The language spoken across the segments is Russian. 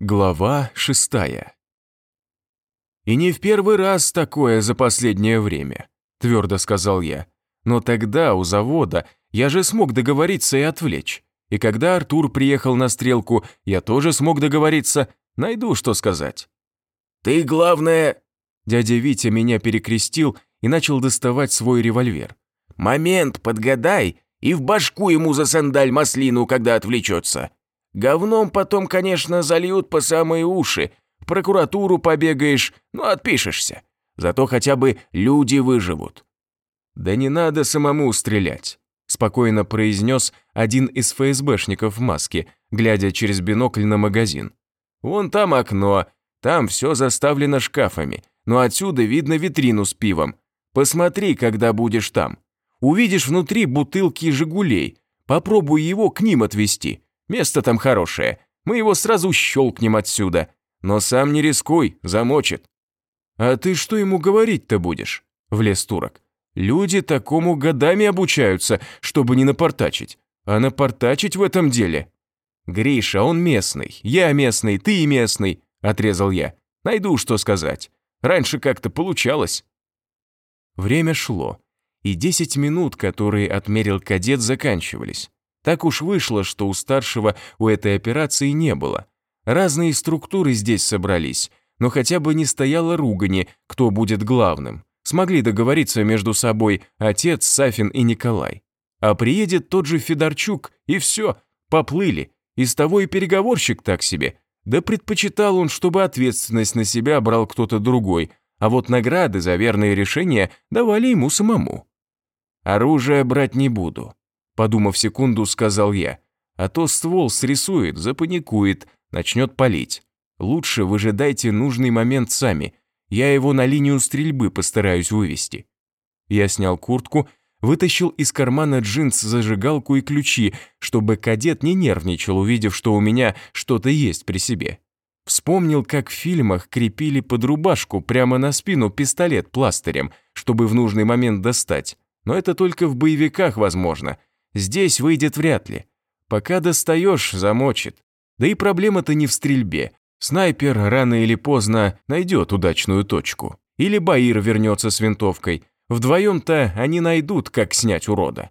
Глава шестая. «И не в первый раз такое за последнее время», – твердо сказал я. «Но тогда у завода я же смог договориться и отвлечь. И когда Артур приехал на стрелку, я тоже смог договориться, найду, что сказать». «Ты, главное...» Дядя Витя меня перекрестил и начал доставать свой револьвер. «Момент подгадай и в башку ему за сандаль маслину, когда отвлечется. Говном потом, конечно, зальют по самые уши. В прокуратуру побегаешь, ну отпишешься. Зато хотя бы люди выживут». «Да не надо самому стрелять», – спокойно произнес один из ФСБшников в маске, глядя через бинокль на магазин. «Вон там окно, там все заставлено шкафами, но отсюда видно витрину с пивом. Посмотри, когда будешь там. Увидишь внутри бутылки «Жигулей», попробуй его к ним отвезти. Место там хорошее. Мы его сразу щелкнем отсюда. Но сам не рискуй, замочит». «А ты что ему говорить-то будешь?» – влез турок. «Люди такому годами обучаются, чтобы не напортачить. А напортачить в этом деле...» «Гриша, он местный, я местный, ты местный», – отрезал я. «Найду, что сказать. Раньше как-то получалось». Время шло, и десять минут, которые отмерил кадет, заканчивались. Так уж вышло, что у старшего у этой операции не было. Разные структуры здесь собрались, но хотя бы не стояло ругани, кто будет главным. Смогли договориться между собой отец, Сафин и Николай. А приедет тот же Федорчук, и все, поплыли. Из того и переговорщик так себе. Да предпочитал он, чтобы ответственность на себя брал кто-то другой, а вот награды за верные решения давали ему самому. Оружие брать не буду. Подумав секунду, сказал я. А то ствол срисует, запаникует, начнет палить. Лучше выжидайте нужный момент сами. Я его на линию стрельбы постараюсь вывести. Я снял куртку, вытащил из кармана джинс зажигалку и ключи, чтобы кадет не нервничал, увидев, что у меня что-то есть при себе. Вспомнил, как в фильмах крепили под рубашку прямо на спину пистолет пластырем, чтобы в нужный момент достать. Но это только в боевиках возможно – Здесь выйдет вряд ли. Пока достаешь, замочит. Да и проблема-то не в стрельбе. Снайпер рано или поздно найдет удачную точку. Или Баир вернется с винтовкой. Вдвоем-то они найдут, как снять урода.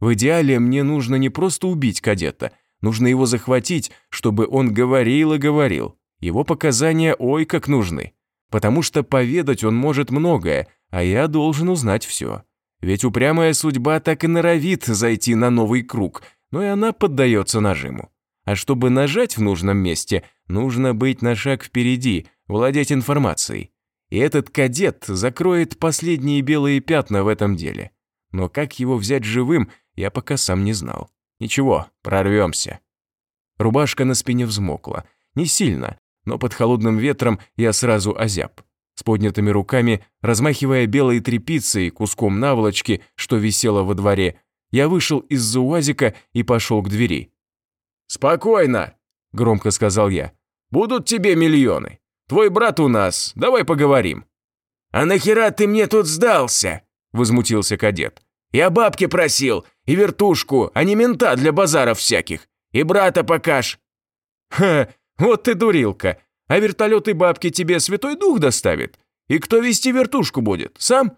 В идеале мне нужно не просто убить кадета, нужно его захватить, чтобы он говорил и говорил. Его показания ой как нужны. Потому что поведать он может многое, а я должен узнать все. Ведь упрямая судьба так и норовит зайти на новый круг, но и она поддается нажиму. А чтобы нажать в нужном месте, нужно быть на шаг впереди, владеть информацией. И этот кадет закроет последние белые пятна в этом деле. Но как его взять живым, я пока сам не знал. Ничего, прорвемся. Рубашка на спине взмокла. Не сильно, но под холодным ветром я сразу озяб. С поднятыми руками, размахивая белой тряпицей, куском наволочки, что висело во дворе, я вышел из-за уазика и пошел к двери. «Спокойно», – громко сказал я. «Будут тебе миллионы. Твой брат у нас, давай поговорим». «А нахера ты мне тут сдался?» – возмутился кадет. «Я бабки просил, и вертушку, а не мента для базаров всяких. И брата покаж». «Ха, вот ты дурилка. А вертолет и бабки тебе Святой Дух доставит? И кто вести вертушку будет? Сам?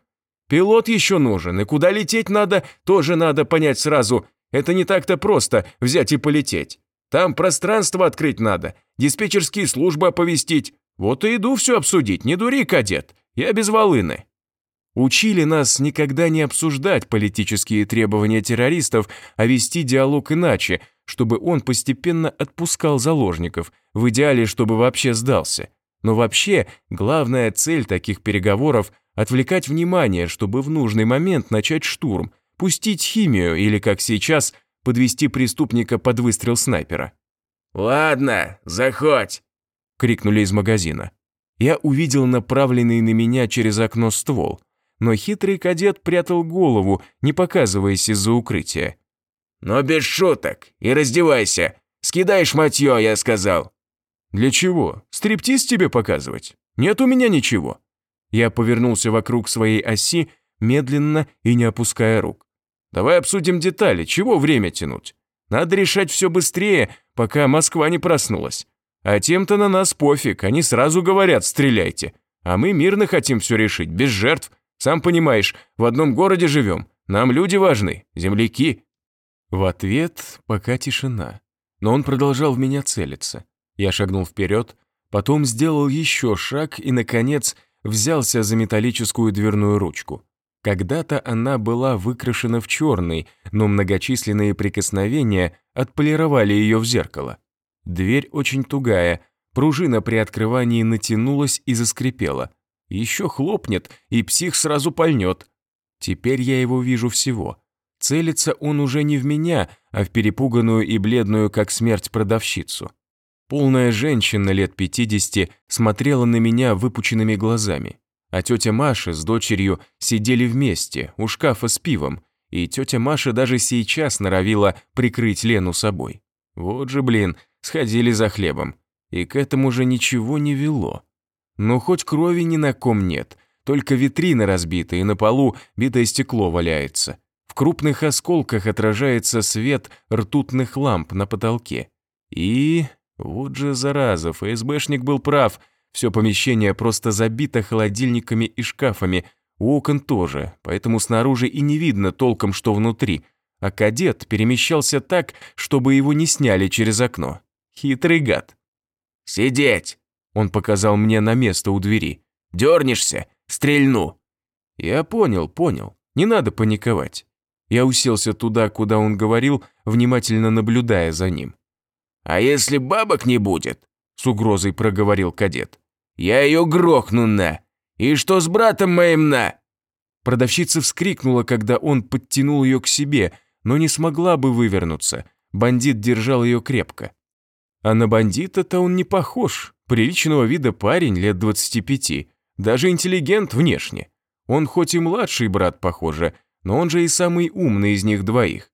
Пилот еще нужен, и куда лететь надо, тоже надо понять сразу. Это не так-то просто взять и полететь. Там пространство открыть надо, диспетчерские службы оповестить. Вот и иду все обсудить, не дури, кадет, я без волыны. Учили нас никогда не обсуждать политические требования террористов, а вести диалог иначе, чтобы он постепенно отпускал заложников, в идеале, чтобы вообще сдался. Но вообще, главная цель таких переговоров – отвлекать внимание, чтобы в нужный момент начать штурм, пустить химию или, как сейчас, подвести преступника под выстрел снайпера. «Ладно, заходь!» – крикнули из магазина. Я увидел направленный на меня через окно ствол но хитрый кадет прятал голову, не показываясь из-за укрытия. «Но без шуток, и раздевайся. Скидай шматье, я сказал». «Для чего? Стриптиз тебе показывать? Нет у меня ничего». Я повернулся вокруг своей оси, медленно и не опуская рук. «Давай обсудим детали, чего время тянуть? Надо решать все быстрее, пока Москва не проснулась. А тем-то на нас пофиг, они сразу говорят «стреляйте». А мы мирно хотим все решить, без жертв. Сам понимаешь, в одном городе живем, нам люди важны, земляки». В ответ пока тишина. Но он продолжал в меня целиться. Я шагнул вперед, потом сделал еще шаг и, наконец, взялся за металлическую дверную ручку. Когда-то она была выкрашена в черный, но многочисленные прикосновения отполировали ее в зеркало. Дверь очень тугая, пружина при открывании натянулась и заскрипела. Еще хлопнет, и псих сразу пальнет. Теперь я его вижу всего. Целится он уже не в меня, а в перепуганную и бледную, как смерть, продавщицу. Полная женщина лет 50 смотрела на меня выпученными глазами а тетя Маша с дочерью сидели вместе у шкафа с пивом, и тетя Маша даже сейчас норовила прикрыть Лену собой. Вот же, блин, сходили за хлебом. И к этому же ничего не вело. Но хоть крови ни на ком нет, только витрина разбита, и на полу битое стекло валяется. Крупных осколках отражается свет ртутных ламп на потолке. И... вот же зараза, ФСБшник был прав — все помещение просто забито холодильниками и шкафами, у окон тоже, поэтому снаружи и не видно толком, что внутри. А кадет перемещался так, чтобы его не сняли через окно. Хитрый гад. «Сидеть!» Он показал мне на место у двери. «Дернешься? Стрельну!» Я понял, понял. Не надо паниковать. Я уселся туда, куда он говорил, внимательно наблюдая за ним. «А если бабок не будет?» С угрозой проговорил кадет. Я ее грохну на! И что с братом моим на?» Продавщица вскрикнула, когда он подтянул ее к себе, но не смогла бы вывернуться. Бандит держал ее крепко. А на бандита-то он не похож. Приличного вида парень лет 25, даже интеллигент внешне. Он хоть и младший брат, похоже, но он же и самый умный из них двоих.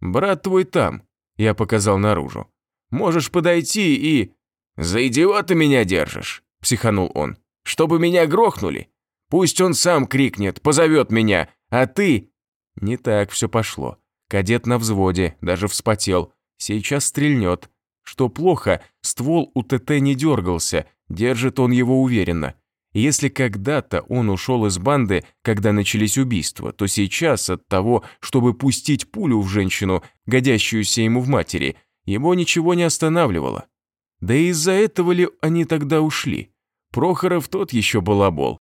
«Брат твой там», — я показал наружу. «Можешь подойти и...» «За идиота меня держишь?» – психанул он. «Чтобы меня грохнули? Пусть он сам крикнет, позовет меня, а ты...» Не так все пошло. Кадет на взводе, даже вспотел. Сейчас стрельнет. Что плохо, ствол у ТТ не дергался, держит он его уверенно. Если когда-то он ушел из банды, когда начались убийства, то сейчас от того, чтобы пустить пулю в женщину, годящуюся ему в матери, его ничего не останавливало. Да и из-за этого ли они тогда ушли? Прохоров тот еще балабол.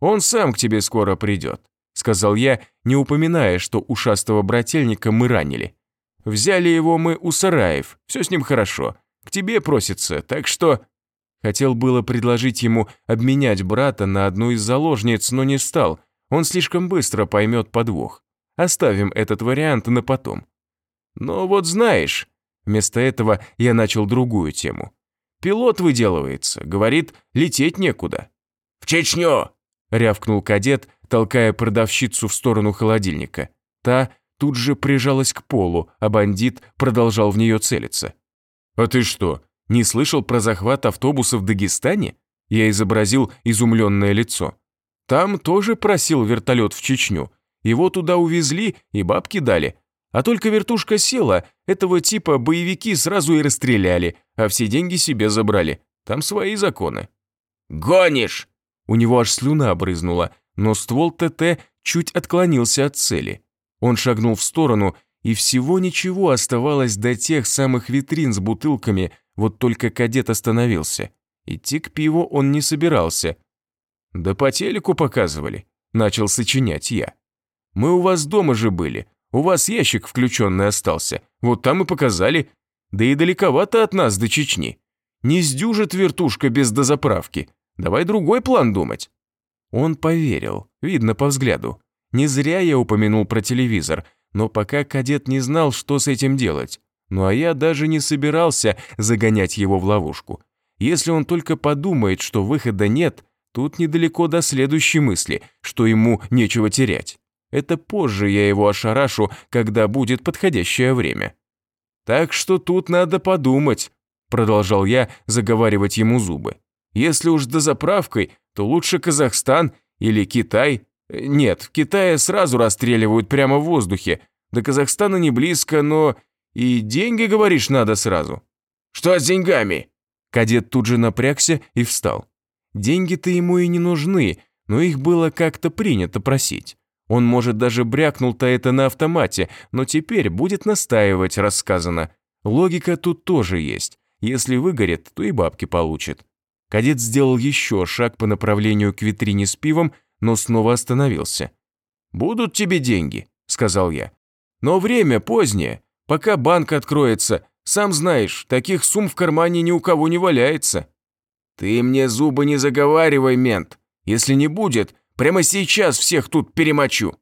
Он сам к тебе скоро придет, сказал я, не упоминая, что ушастого брательника мы ранили. Взяли его мы у сараев, все с ним хорошо. К тебе просится, так что... Хотел было предложить ему обменять брата на одну из заложниц, но не стал. Он слишком быстро поймет подвох. Оставим этот вариант на потом. Но вот знаешь, вместо этого я начал другую тему. Пилот выделывается, говорит, лететь некуда. «В Чечню!» – рявкнул кадет, толкая продавщицу в сторону холодильника. Та тут же прижалась к полу, а бандит продолжал в нее целиться. «А ты что, не слышал про захват автобуса в Дагестане?» Я изобразил изумленное лицо. «Там тоже просил вертолет в Чечню. Его туда увезли и бабки дали, а только вертушка села, этого типа боевики сразу и расстреляли, а все деньги себе забрали. Там свои законы. «Гонишь!» У него аж слюна брызнула, но ствол ТТ чуть отклонился от цели. Он шагнул в сторону, и всего ничего оставалось до тех самых витрин с бутылками, вот только кадет остановился. Идти к пиву он не собирался. «Да по телеку показывали», – начал сочинять я. «Мы у вас дома же были, у вас ящик включенный остался, вот там и показали. Да и далековато от нас до Чечни. Не сдюжит вертушка без дозаправки. Давай другой план думать». Он поверил, видно по взгляду. Не зря я упомянул про телевизор, но пока кадет не знал, что с этим делать. Ну а я даже не собирался загонять его в ловушку. Если он только подумает, что выхода нет, тут недалеко до следующей мысли, что ему нечего терять. Это позже я его ошарашу, когда будет подходящее время. Так что тут надо подумать, продолжал я заговаривать ему зубы. Если уж до заправкой, то лучше Казахстан или Китай. Нет, в Китае сразу расстреливают прямо в воздухе. До Казахстана не близко, но и деньги, говоришь, надо сразу. Что с деньгами? Кадет тут же напрягся и встал. Деньги-то ему и не нужны, но их было как-то принято просить. Он, может, даже брякнул-то это на автомате, но теперь будет настаивать, рассказано. Логика тут тоже есть. Если выгорит, то и бабки получит. Кадет сделал еще шаг по направлению к витрине с пивом, но снова остановился. «Будут тебе деньги», — сказал я. «Но время позднее. Пока банк откроется, сам знаешь, таких сумм в кармане ни у кого не валяется». «Ты мне зубы не заговаривай, мент. Если не будет, прямо сейчас всех тут перемочу».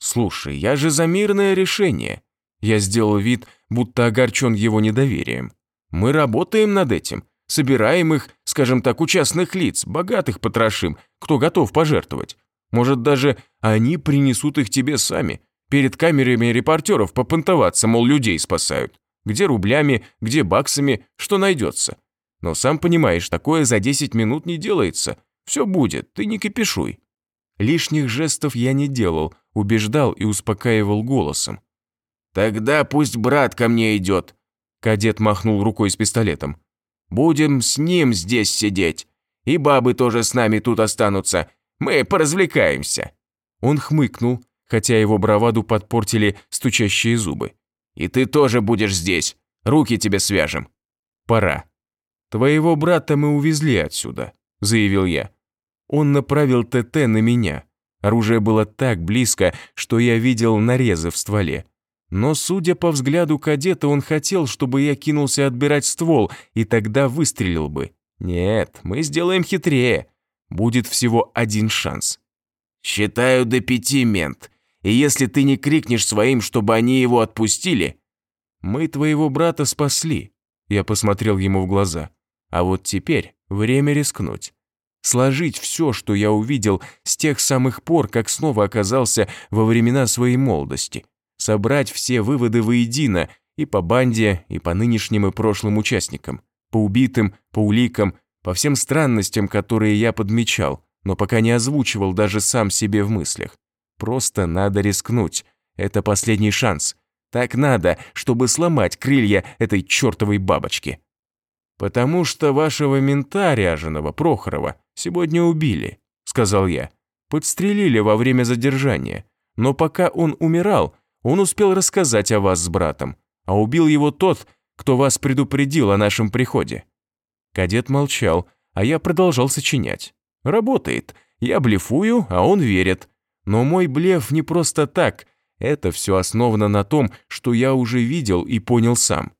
«Слушай, я же за мирное решение». Я сделал вид, будто огорчен его недоверием. «Мы работаем над этим, собираем их, скажем так, у частных лиц, богатых потрошим, кто готов пожертвовать. Может, даже они принесут их тебе сами, перед камерами репортеров попонтоваться, мол, людей спасают. Где рублями, где баксами, что найдется. Но сам понимаешь, такое за 10 минут не делается. Все будет, ты не кипишуй. Лишних жестов я не делал, убеждал и успокаивал голосом. «Тогда пусть брат ко мне идет», – кадет махнул рукой с пистолетом. «Будем с ним здесь сидеть. И бабы тоже с нами тут останутся. Мы поразвлекаемся». Он хмыкнул, хотя его браваду подпортили стучащие зубы. «И ты тоже будешь здесь. Руки тебе свяжем». «Пора». «Твоего брата мы увезли отсюда», – заявил я. Он направил ТТ на меня. Оружие было так близко, что я видел нарезы в стволе. Но, судя по взгляду кадета, он хотел, чтобы я кинулся отбирать ствол, и тогда выстрелил бы. Нет, мы сделаем хитрее. Будет всего один шанс. «Считаю до пяти, мент. И если ты не крикнешь своим, чтобы они его отпустили...» «Мы твоего брата спасли», — я посмотрел ему в глаза. «А вот теперь время рискнуть. Сложить все, что я увидел с тех самых пор, как снова оказался во времена своей молодости. Собрать все выводы воедино и по банде, и по нынешним и прошлым участникам. По убитым, по уликам, по всем странностям, которые я подмечал, но пока не озвучивал даже сам себе в мыслях. Просто надо рискнуть. Это последний шанс. Так надо, чтобы сломать крылья этой чертовой бабочки. «Потому что вашего мента ряженого, Прохорова, сегодня убили», — сказал я. «Подстрелили во время задержания. Но пока он умирал, он успел рассказать о вас с братом, а убил его тот, кто вас предупредил о нашем приходе». Кадет молчал, а я продолжал сочинять. «Работает. Я блефую, а он верит. Но мой блеф не просто так. Это все основано на том, что я уже видел и понял сам.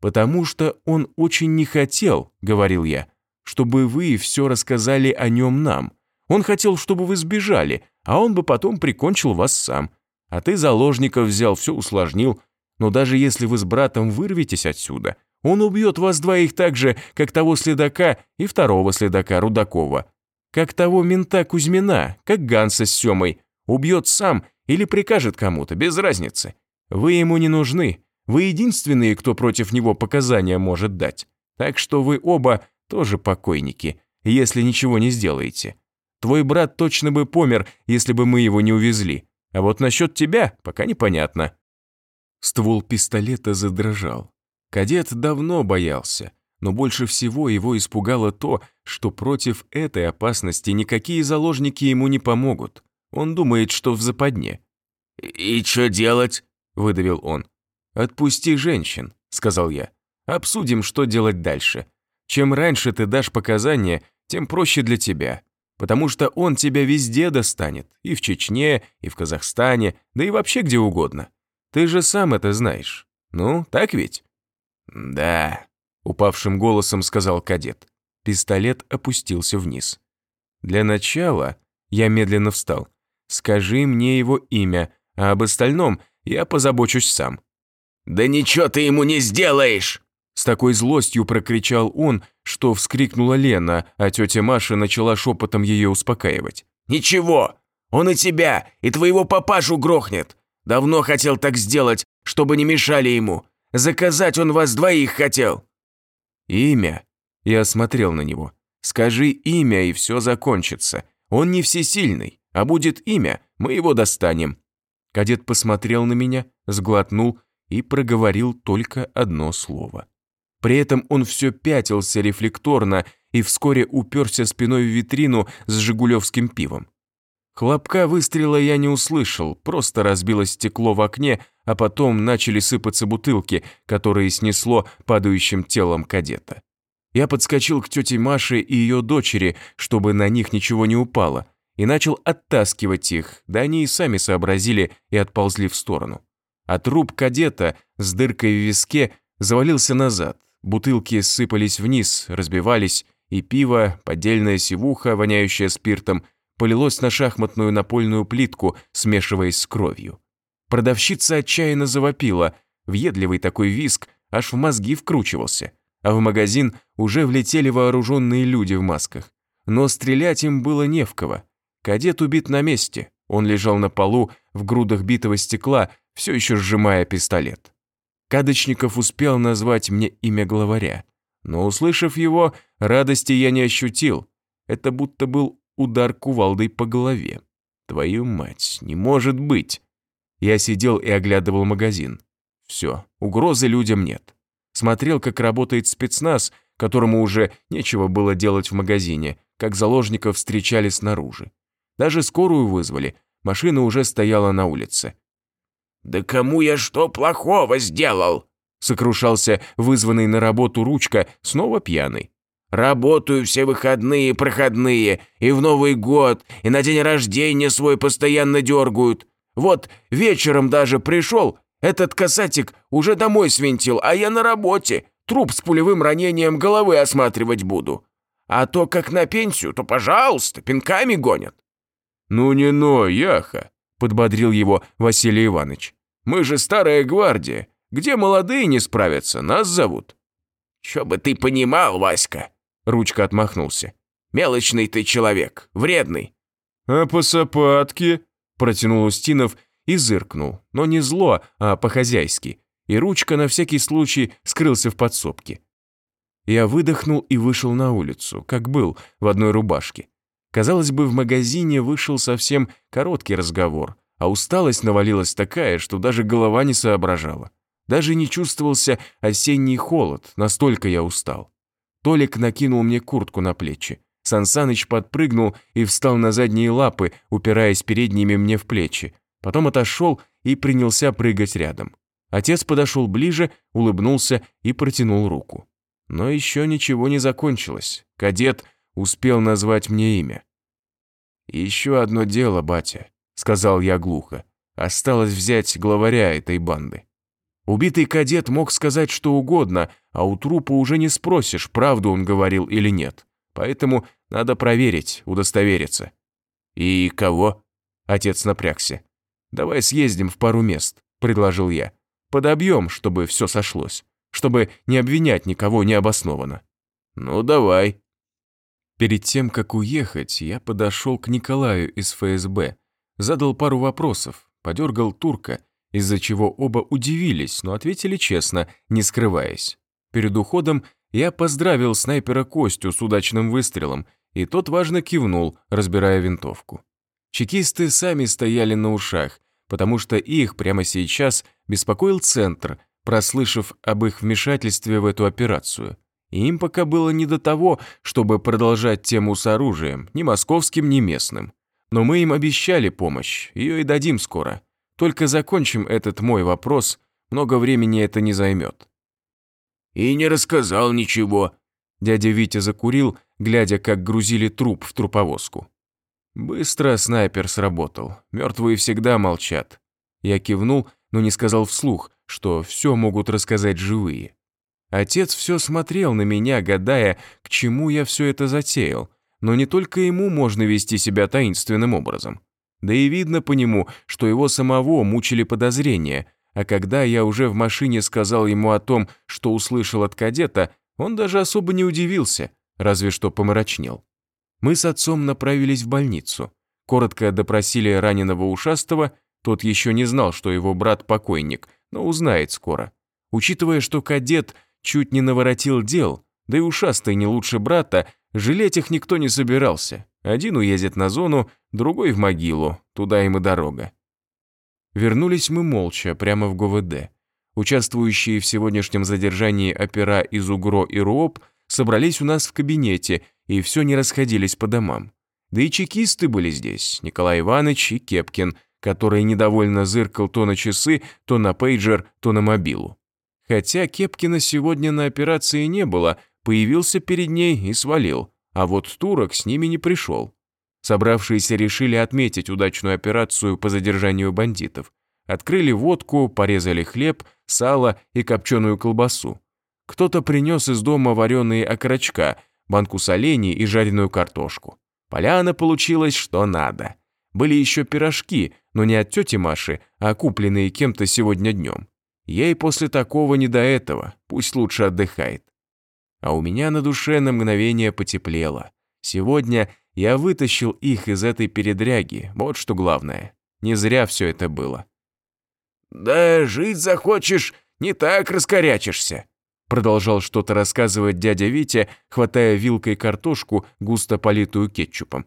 «Потому что он очень не хотел», — говорил я, «чтобы вы все рассказали о нем нам. Он хотел, чтобы вы сбежали, а он бы потом прикончил вас сам. А ты заложников взял, все усложнил. Но даже если вы с братом вырветесь отсюда, он убьет вас двоих так же, как того следака и второго следака Рудакова. Как того мента Кузьмина, как Ганса с Семой. Убьет сам или прикажет кому-то, без разницы. Вы ему не нужны, вы единственные, кто против него показания может дать. Так что вы оба тоже покойники, если ничего не сделаете. Твой брат точно бы помер, если бы мы его не увезли. А вот насчет тебя пока непонятно». Ствол пистолета задрожал. Кадет давно боялся, но больше всего его испугало то, что против этой опасности никакие заложники ему не помогут. Он думает, что в западне. «И что делать?» – выдавил он. «Отпусти женщин», — сказал я. «Обсудим, что делать дальше. Чем раньше ты дашь показания, тем проще для тебя. Потому что он тебя везде достанет. И в Чечне, и в Казахстане, да и вообще где угодно. Ты же сам это знаешь. Ну, так ведь?» «Да», — упавшим голосом сказал кадет. Пистолет опустился вниз. «Для начала...» Я медленно встал. «Скажи мне его имя, а об остальном я позабочусь сам». «Да ничего ты ему не сделаешь!» С такой злостью прокричал он, что вскрикнула Лена, а тетя Маша начала шепотом ее успокаивать. «Ничего! Он и тебя, и твоего папашу грохнет! Давно хотел так сделать, чтобы не мешали ему. Заказать он вас двоих хотел!» «Имя?» Я смотрел на него. «Скажи имя, и все закончится. Он не всесильный, а будет имя, мы его достанем». Кадет посмотрел на меня, сглотнул и проговорил только одно слово. При этом он все пятился рефлекторно и вскоре уперся спиной в витрину с жигулевским пивом. Хлопка выстрела я не услышал, просто разбилось стекло в окне, а потом начали сыпаться бутылки, которые снесло падающим телом кадета. Я подскочил к тете Маше и ее дочери, чтобы на них ничего не упало, и начал оттаскивать их, да они и сами сообразили и отползли в сторону. А труп кадета с дыркой в виске завалился назад, бутылки сыпались вниз, разбивались, и пиво, поддельная сивуха, воняющая спиртом, полилось на шахматную напольную плитку, смешиваясь с кровью. Продавщица отчаянно завопила, въедливый такой виск аж в мозги вкручивался, а в магазин уже влетели вооруженные люди в масках. Но стрелять им было не в кого. Кадет убит на месте, он лежал на полу в грудах битого стекла, все еще сжимая пистолет. Кадочников успел назвать мне имя главаря, но, услышав его, радости я не ощутил. Это будто был удар кувалдой по голове. Твою мать, не может быть. Я сидел и оглядывал магазин. Все, угрозы людям нет. Смотрел, как работает спецназ, которому уже нечего было делать в магазине, как заложников встречали снаружи. Даже скорую вызвали, машина уже стояла на улице. «Да кому я что плохого сделал?» сокрушался вызванный на работу ручка, снова пьяный. «Работаю все выходные, проходные, и в Новый год, и на день рождения свой постоянно дергают. Вот вечером даже пришел, этот касатик уже домой свинтил, а я на работе, труп с пулевым ранением головы осматривать буду. А то как на пенсию, то, пожалуйста, пинками гонят». «Ну не но, Яха», — подбодрил его Василий Иванович. «Мы же старая гвардия, где молодые не справятся, нас зовут». «Чё бы ты понимал, Васька?» Ручка отмахнулся. «Мелочный ты человек, вредный». «А по сапатке?» Протянул Устинов и зыркнул, но не зло, а по-хозяйски. И ручка на всякий случай скрылся в подсобке. Я выдохнул и вышел на улицу, как был, в одной рубашке. Казалось бы, в магазине вышел совсем короткий разговор, а усталость навалилась такая, что даже голова не соображала. Даже не чувствовался осенний холод, настолько я устал. Толик накинул мне куртку на плечи. Сансаныч подпрыгнул и встал на задние лапы, упираясь передними мне в плечи. Потом отошел и принялся прыгать рядом. Отец подошел ближе, улыбнулся и протянул руку. Но еще ничего не закончилось. Кадет успел назвать мне имя. «Еще одно дело, батя», — сказал я глухо. «Осталось взять главаря этой банды». Убитый кадет мог сказать что угодно, а у трупа уже не спросишь, правду он говорил или нет. Поэтому надо проверить, удостовериться». «И кого?» Отец напрягся. «Давай съездим в пару мест», — предложил я. «Подобьем, чтобы все сошлось, чтобы не обвинять никого необоснованно». «Ну, давай». Перед тем, как уехать, я подошел к Николаю из ФСБ, задал пару вопросов, подергал турка, из-за чего оба удивились, но ответили честно, не скрываясь. Перед уходом я поздравил снайпера Костю с удачным выстрелом, и тот важно кивнул, разбирая винтовку. Чекисты сами стояли на ушах, потому что их прямо сейчас беспокоил центр, прослышав об их вмешательстве в эту операцию. И им пока было не до того, чтобы продолжать тему с оружием, ни московским, ни местным. Но мы им обещали помощь, ее и дадим скоро. Только закончим этот мой вопрос, много времени это не займет. «И не рассказал ничего». Дядя Витя закурил, глядя, как грузили труп в труповозку. Быстро снайпер сработал. Мертвые всегда молчат. Я кивнул, но не сказал вслух, что все могут рассказать живые. Отец все смотрел на меня, гадая, к чему я все это затеял. Но не только ему можно вести себя таинственным образом. Да и видно по нему, что его самого мучили подозрения, а когда я уже в машине сказал ему о том, что услышал от кадета, он даже особо не удивился, разве что помрачнел. Мы с отцом направились в больницу. Коротко допросили раненого ушастого, тот еще не знал, что его брат покойник, но узнает скоро. Учитывая, что кадет чуть не наворотил дел, да и ушастый не лучше брата, жалеть их никто не собирался. Один уедет на зону, другой в могилу, туда им и дорога. Вернулись мы молча, прямо в ГВД. Участвующие в сегодняшнем задержании опера из УГРО и РУОП собрались у нас в кабинете и все не расходились по домам. Да и чекисты были здесь, Николай Иванович и Кепкин, который недовольно зыркал то на часы, то на пейджер, то на мобилу. Хотя Кепкина сегодня на операции не было, появился перед ней и свалил, а вот турок с ними не пришел. Собравшиеся решили отметить удачную операцию по задержанию бандитов. Открыли водку, порезали хлеб, сало и копченую колбасу. Кто-то принес из дома вареные окорочка, банку солений и жареную картошку. Поляна получилась что надо. Были еще пирожки, но не от тети Маши, а купленные кем-то сегодня днем. Ей после такого не до этого, пусть лучше отдыхает. А у меня на душе на мгновение потеплело. Сегодня я вытащил их из этой передряги, вот что главное. Не зря все это было. «Да жить захочешь, не так раскорячишься», продолжал что-то рассказывать дядя Витя, хватая вилкой картошку, густо политую кетчупом.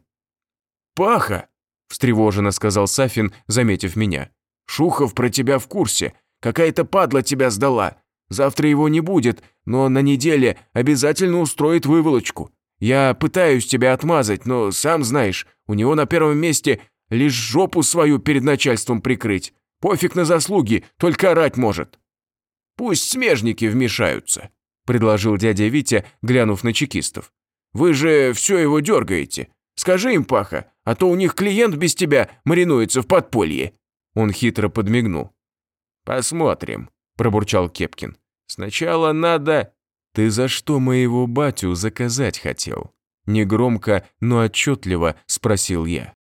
«Паха!» – встревоженно сказал Сафин, заметив меня. «Шухов про тебя в курсе. Какая-то падла тебя сдала. Завтра его не будет, но на неделе обязательно устроит выволочку. Я пытаюсь тебя отмазать, но сам знаешь, у него на первом месте лишь жопу свою перед начальством прикрыть. Пофиг на заслуги, только орать может». Пусть смежники вмешаются», – предложил дядя Витя, глянув на чекистов. «Вы же все его дергаете. Скажи им, Паха, а то у них клиент без тебя маринуется в подполье». Он хитро подмигнул. «Посмотрим», – пробурчал Кепкин. «Сначала надо...» «Ты за что моего батю заказать хотел?» Негромко, но отчетливо спросил я.